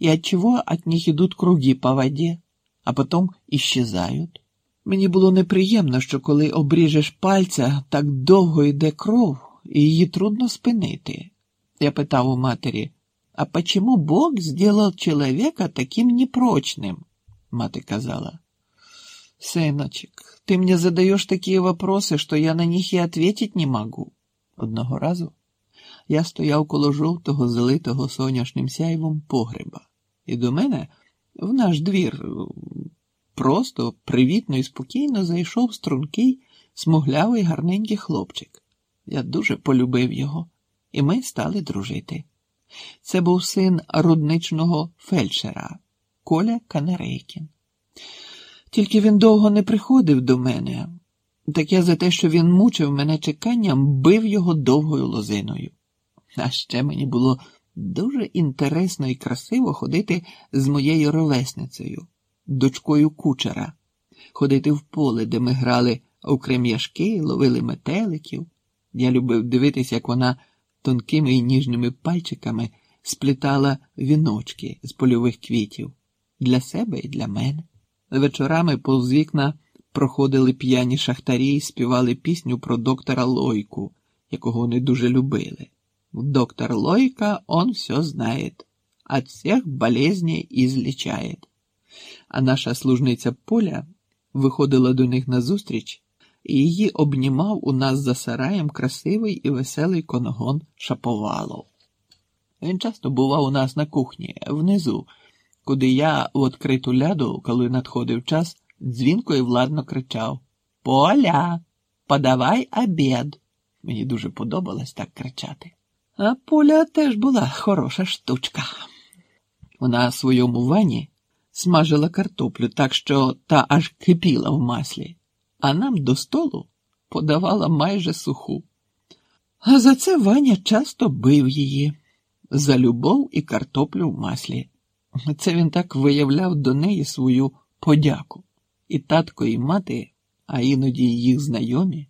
и отчего от них идут круги по воде, а потом исчезають. Мені було неприємно, що коли обріжеш пальця, так довго йде кров, і її трудно спинити. Я питав у матері, а почему Бог сделал человека таким непрочным? Мати казала, Сыночек, ты мне задаешь такие вопросы, что я на них и ответить не могу. Одного разу я стояв коло жовтого, залитого соняшним сяйвом погреба, і до мене в наш двір просто привітно і спокійно зайшов стрункий, смуглявий гарненький хлопчик. Я дуже полюбив його, і ми стали дружити. Це був син рудничного фельдшера Коля Канарейкін. Тільки він довго не приходив до мене, так я за те, що він мучив мене чеканням, бив його довгою лозиною. А ще мені було дуже інтересно і красиво ходити з моєю ровесницею, дочкою кучера, ходити в поле, де ми грали у крем'яшки, ловили метеликів. Я любив дивитися, як вона тонкими і ніжними пальчиками сплітала віночки з польових квітів для себе і для мене. Вечорами повз вікна проходили п'яні шахтарі і співали пісню про доктора Лойку, якого вони дуже любили. Доктор Лойка, он все знает, от всех болезней излечает. А наша служниця Поля виходила до них назустріч, і її обнімав у нас за сараєм красивий і веселий коногон Шаповалов. Він часто бував у нас на кухні, внизу, куди я в відкриту ляду, коли надходив час, дзвінко і владно кричав Поля, подавай обід. Мені дуже подобалось так кричати. А Поля теж була хороша штучка. Вона своєму вані смажила картоплю так, що та аж кипіла в маслі, а нам до столу подавала майже суху. А за це Ваня часто бив її за любов і картоплю в маслі. Це він так виявляв до неї свою подяку. І татко, і мати, а іноді їх знайомі,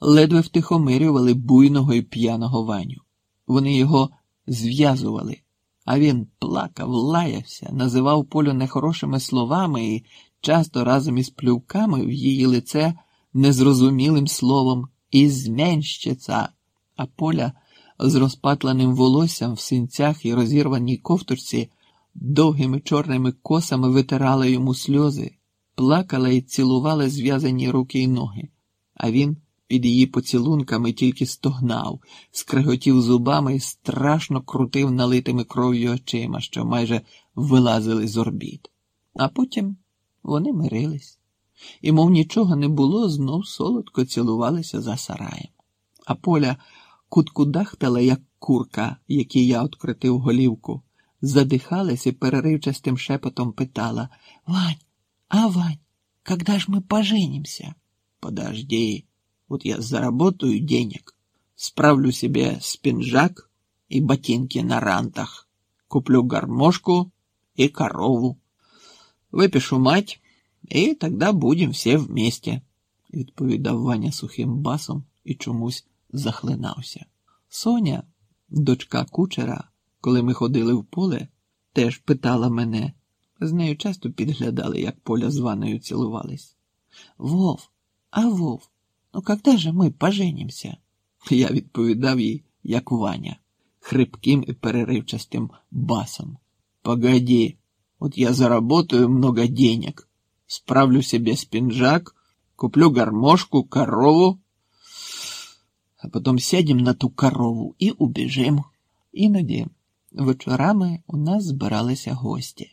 ледве втихомирювали буйного і п'яного Ваню. Вони його зв'язували, а він плакав, лаявся, називав полю нехорошими словами і часто разом із плювками в її лице незрозумілим словом «ізменщиця», а поля з розпатленим волоссям в синцях і розірваній ковтурці довгими чорними косами витирала йому сльози, плакала і цілувала зв'язані руки й ноги, а він під її поцілунками тільки стогнав, скриготів зубами і страшно крутив налитими кров'ю очима, що майже вилазили з орбіт. А потім вони мирились, і, мов нічого не було, знов солодко цілувалися за сараєм. А поля куткудахтала, як курка, якій я откритив голівку, задихалась і переривчастим шепотом питала Вань, а Вань, когда ж мы поженимся? Подожди. Вот я заработаю денег, справлю себе спинжак и ботинки на рантах, куплю гармошку и корову, выпишу мать, и тогда будем все вместе, відповідав Ваня сухим басом і чомусь захлинався. Соня, дочка кучера, коли ми ходили в поле, теж питала мене. З нею часто підглядали, як поля з Ваною цілувались. Вов, а Вов, Ну, когда же ми поженимся? Я відповідав їй, як Ваня, хрипким і переривчастим басом. Погоди, вот я заработаю много денег, справлю себе спинжак, куплю гармошку, корову, а потом сядем на ту корову і убіжим. Іноді вечорами у нас збиралися гості.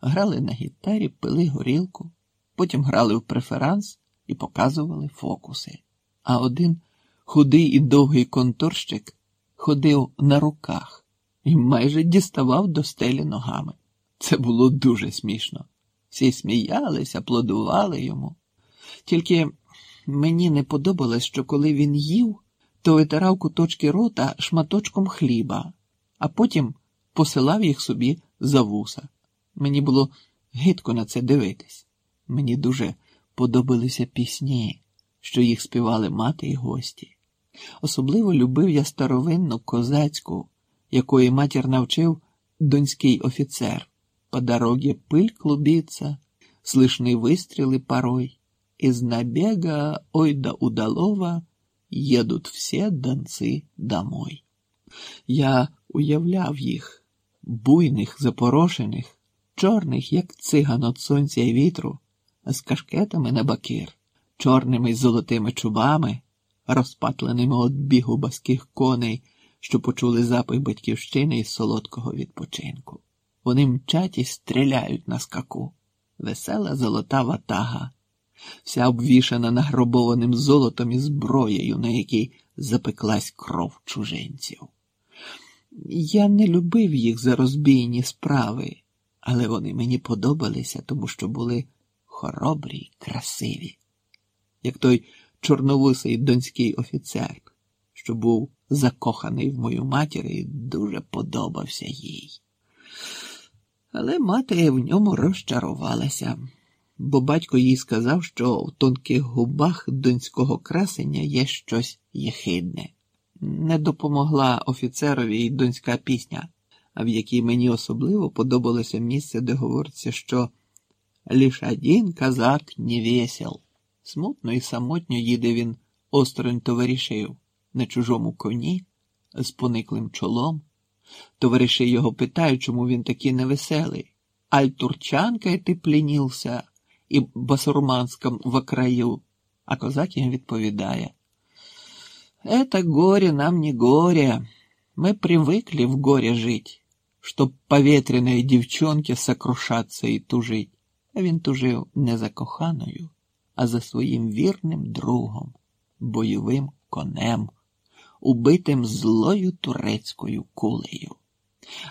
Грали на гітарі, пили горілку, потім грали в преферанс і показували фокуси. А один худий і довгий конторщик ходив на руках і майже діставав до стелі ногами. Це було дуже смішно. Всі сміялись, аплодували йому. Тільки мені не подобалось, що коли він їв, то витирав куточки рота шматочком хліба, а потім посилав їх собі за вуса. Мені було гидко на це дивитись. Мені дуже подобалися пісні, що їх співали мати і гості. Особливо любив я старовинну козацьку, якої матір навчив донский офицер. По дороге пыль клубится, слышны выстрелы порой. Из набега ой да удалова едут все донцы домой. Я уявляв їх, буйних, запорошених, чорних, як циган от сонця і вітру, з кашкетами на бакир, чорними й золотими чубами, розпатленими от бігу баских коней, що почули запах батьківщини і солодкого відпочинку. Вони мчать і стріляють на скаку. Весела золота ватага, вся обвішана нагробованим золотом і зброєю, на якій запеклась кров чужинців. Я не любив їх за розбійні справи, але вони мені подобалися, тому що були хоробрі й красиві, як той чорновусий донський офіцер, що був закоханий в мою матір і дуже подобався їй. Але мати в ньому розчарувалася, бо батько їй сказав, що в тонких губах донського красення є щось єхидне. Не допомогла офіцерові й донська пісня, в якій мені особливо подобалося місце, де говориться, що лиш один казак не весел. Смутно і самотньо їде він осторонь товаришів на чужому коні з пониклим чолом. Товариші його питають, чому він такий невеселий. Аль турчанка ти плінівся і басурманском в краю. А козак їм відповідає. Это горе нам не горе. Мы привыкли в горе жить, чтоб по ветреной девчонке сокрушаться і тужить. Він тужив не за коханою, а за своїм вірним другом, бойовим конем, убитим злою турецькою кулею.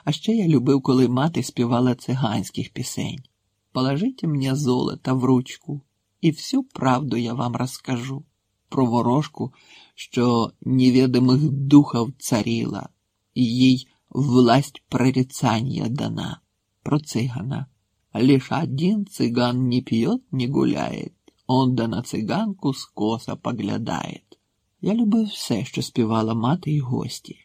А ще я любив, коли мати співала циганських пісень. Положите мне золото в ручку, і всю правду я вам розкажу про ворожку, що неведомих духов царіла, і їй власть прорицання дана, про цигана. Лишь один цыган не пьет, не гуляет, он да на циганку скоса поглядает. Я любив все, що співала мати й гості,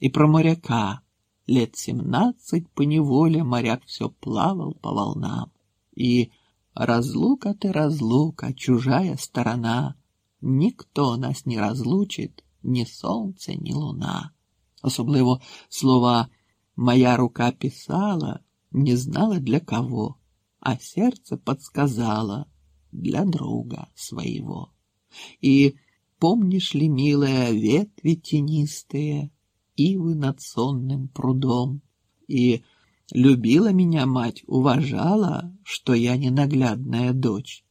і про моряка. Лет семнадцать по неволе моряк все плавал по волнам. И разлука ты разлука, чужая сторона, Никто нас не разлучит, ні сонце, ні луна. Особливо слова «моя рука писала» не знала для кого, а сердце подсказало для друга своего. И помнишь ли, милая, ветви тенистые, ивы над сонным прудом? И любила меня мать, уважала, что я ненаглядная дочь,